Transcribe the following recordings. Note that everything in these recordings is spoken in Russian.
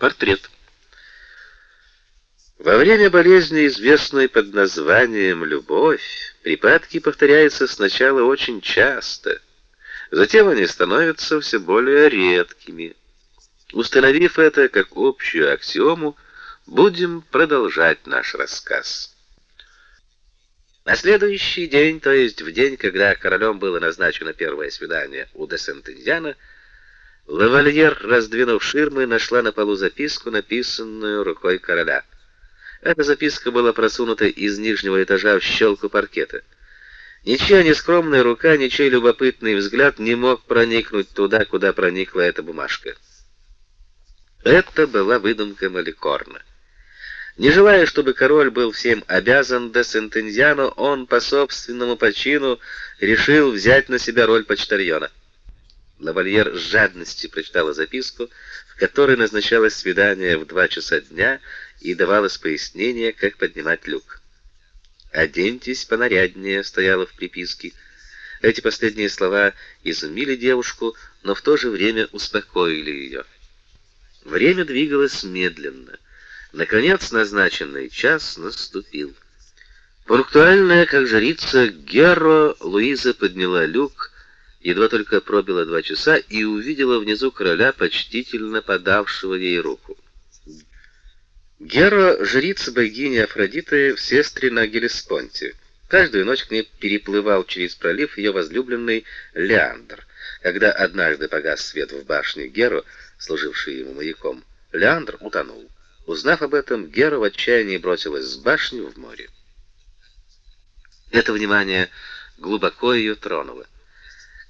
Портрет. Во время болезни, известной под названием любовь, припадки повторяются сначала очень часто, затем они становятся все более редкими. Установив это как общую аксиому, будем продолжать наш рассказ. На следующий день, то есть в день, когда королем было назначено первое свидание у де Сентеньяна, Лавальер, раздвинув ширмы, нашла на полу записку, написанную рукой короля. Эта записка была просунута из нижнего этажа в щелку паркета. Ничья нескромная рука, ничей любопытный взгляд не мог проникнуть туда, куда проникла эта бумажка. Это была выдумка Маликорна. Не желая, чтобы король был всем обязан де Сентензиано, он по собственному почину решил взять на себя роль почтальона. Лавальер с жадностью прочитала записку, в которой назначалось свидание в два часа дня и давалось пояснение, как поднимать люк. «Оденьтесь понаряднее», — стояло в приписке. Эти последние слова изумили девушку, но в то же время успокоили ее. Время двигалось медленно. Наконец назначенный час наступил. Пунктуальная, как жрица, Герро Луиза подняла люк, едва только пробило два часа и увидела внизу короля, почтительно подавшего ей руку. Гера жрица богини Афродиты в сестре на Гелеспонте. Каждую ночь к ней переплывал через пролив ее возлюбленный Леандр. Когда однажды погас свет в башне Геру, служившей ему маяком, Леандр утонул. Узнав об этом, Гера в отчаянии бросилась с башни в море. Это внимание глубоко ее тронуло.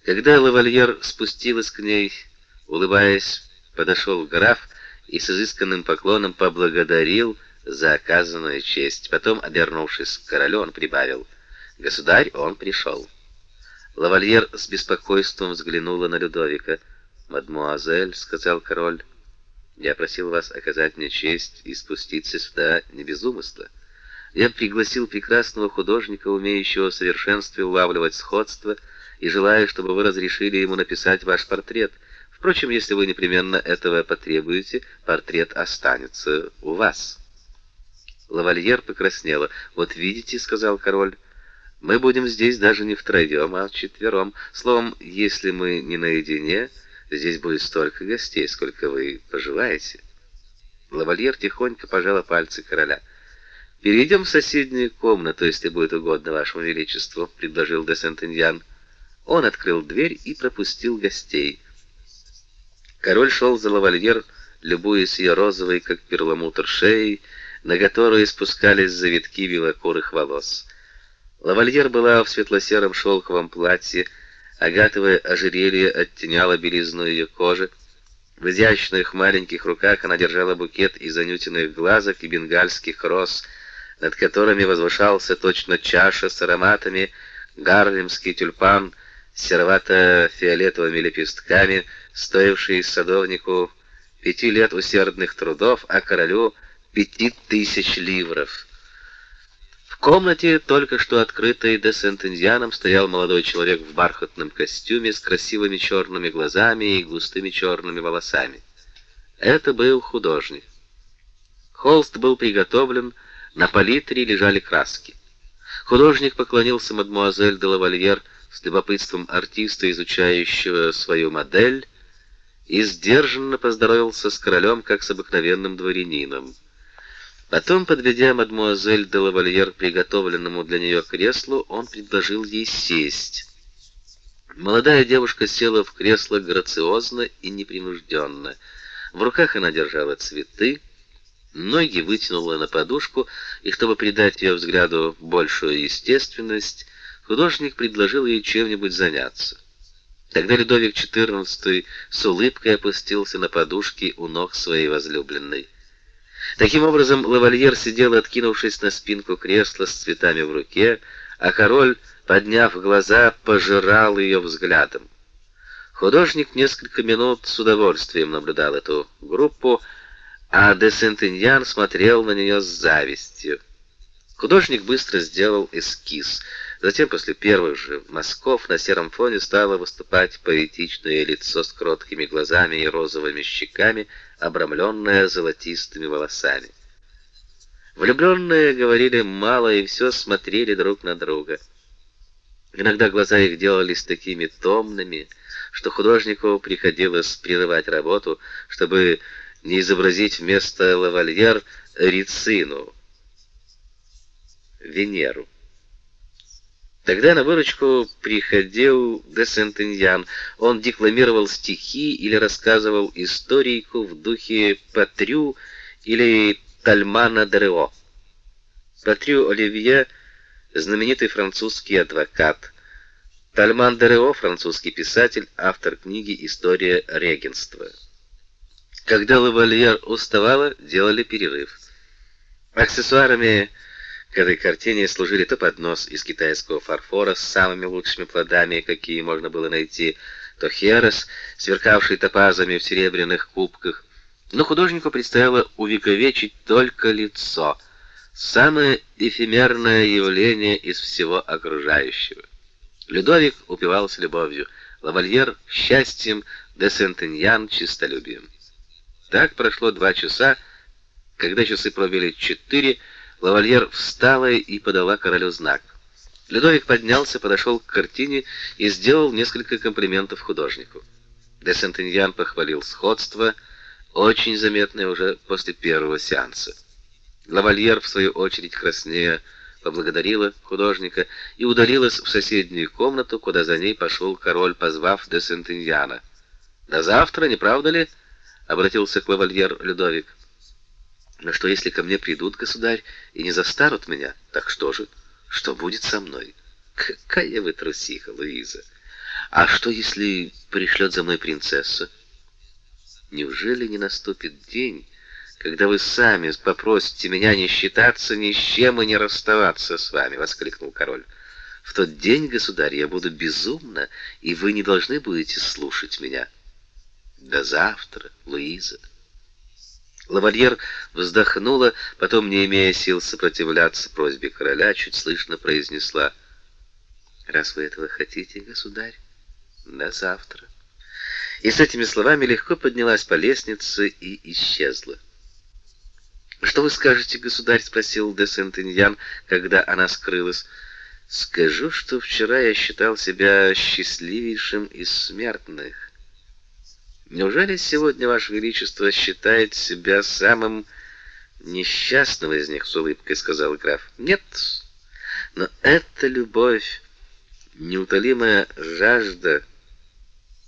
Когда лавальер спустилась к ней, улыбаясь, подошел граф и с изысканным поклоном поблагодарил за оказанную честь. Потом, обернувшись к королю, он прибавил: "Государь, он пришел». Лавальер с беспокойством взглянула на Людовика. "Мадмуазель", сказал король, "я просил вас оказать мне честь и спуститься сюда не без умысла. Я пригласил прекрасного художника, умеющего в совершенстве улавливать сходство и желаю, чтобы вы разрешили ему написать ваш портрет. Впрочем, если вы непременно этого потребуете, портрет останется у вас. Лавальер покраснела. "Вот видите", сказал король. "Мы будем здесь даже не втроем, а вчетвером. Словом, если мы не наедине, здесь будет столько гостей, сколько вы пожелаете". Лавальер тихонько пожала пальцы короля. Перейдем в соседнюю комнату, если будет угодно вашему величеству, предложил де Сентеньян. Он открыл дверь и пропустил гостей. Король шел за лавальер, любуясь ее розовой, как перламутр, шеей, на которую спускались завитки белокурых волос. Лавальер была в светло-сером шелковом платье, агатовое ожерелье оттеняло белизну ее кожи. В изящных маленьких руках она держала букет из анютиных глазок и бенгальских роз, над которыми возвышался точно чаша с ароматами гарлемский тюльпан — серовато-фиолетовыми лепестками, стоивший садовнику пяти лет усердных трудов, а королю пяти тысяч ливров. В комнате, только что открытой де Сентензианом, стоял молодой человек в бархатном костюме с красивыми черными глазами и густыми черными волосами. Это был художник. Холст был приготовлен, на палитре лежали краски. Художник поклонился мадмуазель де лавальер с любопытством артиста, изучающего свою модель, и сдержанно поздоровался с королем, как с обыкновенным дворянином. Потом, подведя мадмуазель де лавальер к приготовленному для нее креслу, он предложил ей сесть. Молодая девушка села в кресло грациозно и непринужденно. В руках она держала цветы, ноги вытянула на подушку, и чтобы придать ее взгляду большую естественность, художник предложил ей чем-нибудь заняться. Тогда Людовик XIV с улыбкой опустился на подушки у ног своей возлюбленной. Таким образом, лавальер сидел, откинувшись на спинку кресла с цветами в руке, а король, подняв глаза, пожирал ее взглядом. Художник несколько минут с удовольствием наблюдал эту группу, а де Сентеньян смотрел на нее с завистью. Художник быстро сделал эскиз — Затем, после первых же мазков, на сером фоне стало выступать поэтичное лицо с кроткими глазами и розовыми щеками, обрамленное золотистыми волосами. Влюбленные говорили мало и все смотрели друг на друга. Иногда глаза их делались такими томными, что художнику приходилось прерывать работу, чтобы не изобразить вместо лавальер Рицину, Венеру. Тогда на выручку приходил де Сентеньян. Он декламировал стихи или рассказывал историку в духе Патрю или Тальмана Дерео. Патрю Оливье знаменитый французский адвокат. Тальман Дерео французский писатель, автор книги История регенства. Когда лавальер уставала, делали перерыв. Аксессуарами к этой картине служили то поднос из китайского фарфора с самыми лучшими плодами, какие можно было найти, то херес, сверкавший топазами в серебряных кубках. Но художнику предстояло увековечить только лицо, самое эфемерное явление из всего окружающего. Людовик упивался любовью, лавальер — счастьем, де Сентеньян — честолюбием. Так прошло два часа, когда часы пробили четыре, Лавальер встала и подала королю знак. Людовик поднялся, подошел к картине и сделал несколько комплиментов художнику. Де Сентеньян похвалил сходство, очень заметное уже после первого сеанса. Лавальер, в свою очередь, краснея, поблагодарила художника и удалилась в соседнюю комнату, куда за ней пошел король, позвав де Сентеньяна. «До завтра, не правда ли?» — обратился к лавальер Людовик. Но что если ко мне придут, государь, и не застанут меня? Так что же? Что будет со мной? Какая вы трусиха, Луиза. А что если пришлет за мной принцесса? Неужели не наступит день, когда вы сами попросите меня не считаться ни с чем и не расставаться с вами, воскликнул король. В тот день, государь, я буду безумна, и вы не должны будете слушать меня. До завтра, Луиза. Лавальер вздохнула, потом, не имея сил сопротивляться просьбе короля, чуть слышно произнесла: "Раз вы этого хотите, государь, на завтра". И с этими словами легко поднялась по лестнице и исчезла. "Что вы скажете, государь?" спросил де Сентеньян, когда она скрылась. "Скажу, что вчера я считал себя счастливейшим из смертных. Неужели сегодня ваше величество считает себя самым несчастным из них, с улыбкой сказал граф. Нет. Но это любовь, неутолимая жажда.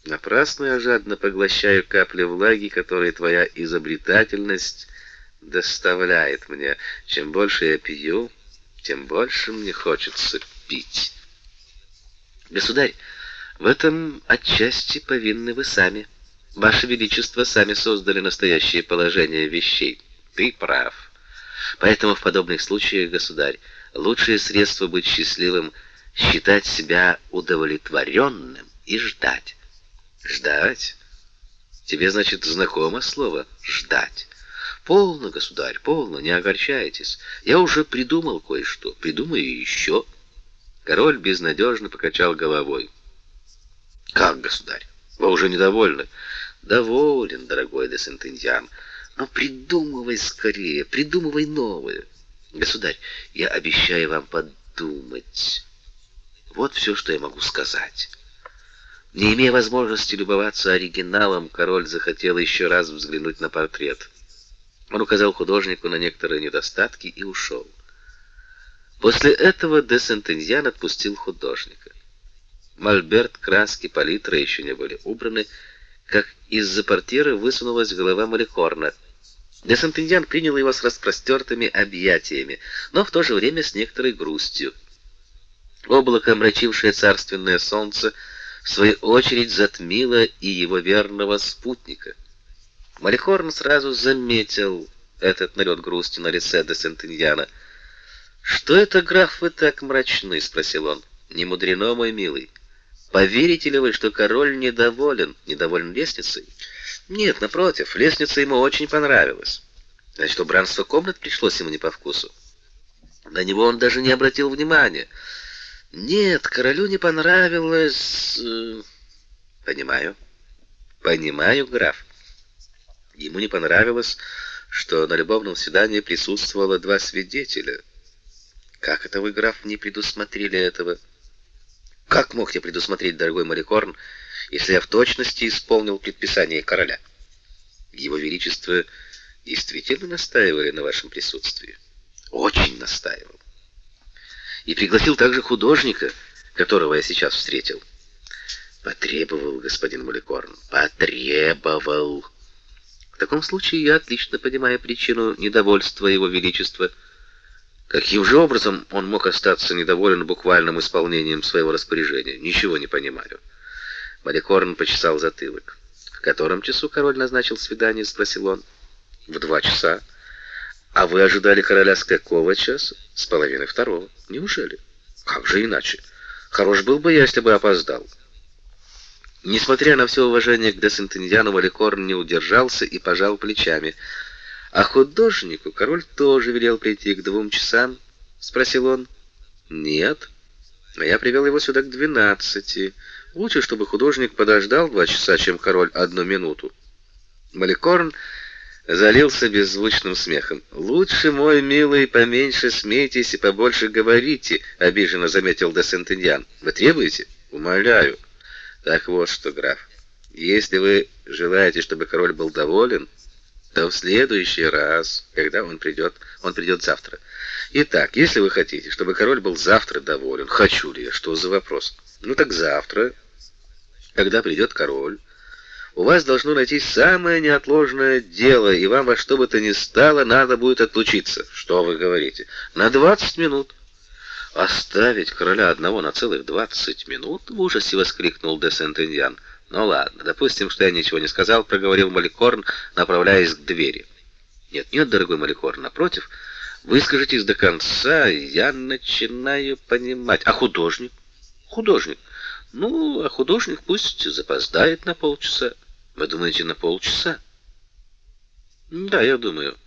Напрасно я жадно поглощаю капли влаги, которые твоя изобретательность доставляет мне. Чем больше я пью, тем больше мне хочется пить. Государь, в этом отчасти повинны вы сами. Ваше величество сами создали настоящее положение вещей. Ты прав. Поэтому в подобных случаях, государь, лучшее средство быть счастливым считать себя удовлетворенным и ждать. Ждать? Тебе, значит, знакомо слово ждать. Полно, государь, полно, не огорчайтесь. Я уже придумал кое-что. Придумаю еще. Король безнадежно покачал головой. Как, государь? Вы уже недовольны? Доволен, дорогой де Сентеньян. Но придумывай скорее, придумывай новое. Государь, я обещаю вам подумать. Вот все, что я могу сказать. Не имея возможности любоваться оригиналом, король захотел еще раз взглянуть на портрет. Он указал художнику на некоторые недостатки и ушел. После этого де Сентеньян отпустил художника. Мольберт, краски, палитра еще не были убраны, как из-за портьеры высунулась голова Маликорна. Де Сантеньян принял его с распростертыми объятиями, но в то же время с некоторой грустью. Облако, мрачившее царственное солнце, в свою очередь затмило и его верного спутника. Маликорн сразу заметил этот налет грусти на лице де Сантеньяна. «Что это, граф, вы так мрачны?» — спросил он. «Не мудрено, мой милый. Поверите ли вы, что король недоволен, недоволен лестницей? Нет, напротив, лестница ему очень понравилась. Значит, убранство комнат пришлось ему не по вкусу. На него он даже не обратил внимания. Нет, королю не понравилось... Э, понимаю. Понимаю, граф. Ему не понравилось, что на любовном свидании присутствовало два свидетеля. Как это вы, граф, не предусмотрели этого? Как мог я предусмотреть, дорогой Маликорн, если я в точности исполнил предписание короля? Его величество действительно настаивали на вашем присутствии. Очень настаивал. И пригласил также художника, которого я сейчас встретил. Потребовал господин Маликорн. Потребовал. В таком случае я отлично понимаю причину недовольства его величества. Каким же образом он мог остаться недоволен буквальным исполнением своего распоряжения? Ничего не понимаю. Маликорн почесал затылок. В котором часу король назначил свидание, спросил он. В два часа. А вы ожидали короля с какого часа? С половины второго. Неужели? Как же иначе? Хорош был бы я, если бы опоздал. Несмотря на все уважение к Десентендиану, Валикорн не удержался и пожал плечами. А художнику король тоже велел прийти к двум часам, спросил он. Нет. А я привел его сюда к двенадцати. Лучше, чтобы художник подождал два часа, чем король одну минуту. Маликорн залился беззвучным смехом. «Лучше, мой милый, поменьше смейтесь и побольше говорите», — обиженно заметил де Сентеньян. «Вы требуете?» «Умоляю». «Так вот что, граф, если вы желаете, чтобы король был доволен, то в следующий раз, когда он придет, он придет завтра. Итак, если вы хотите, чтобы король был завтра доволен, хочу ли я, что за вопрос? Ну так завтра, когда придет король, у вас должно найти самое неотложное дело, и вам во что бы то ни стало надо будет отлучиться. Что вы говорите? На 20 минут. Оставить короля одного на целых 20 минут? В ужасе воскликнул де Сентеньян. Ну ладно, допустим, что я ничего не сказал, проговорил Маликорн, направляясь к двери. Нет, нет, дорогой Маликорн, напротив, выскажитесь до конца, я начинаю понимать. А художник? Художник. Ну, а художник пусть запоздает на полчаса. Вы думаете, на полчаса? Да, я думаю.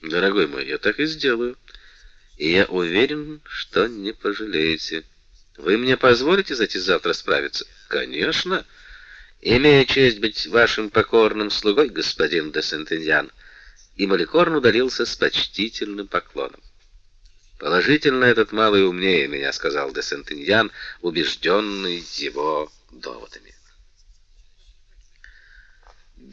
Дорогой мой, я так и сделаю. И я уверен, что не пожалеете. Вы мне позволите зайти завтра справиться? Конечно. Имею честь быть вашим покорным слугой, господин де Сентеньян. И Маликорн удалился с почтительным поклоном. Положительно этот малый умнее меня, сказал де Сентеньян, убежденный его доводами.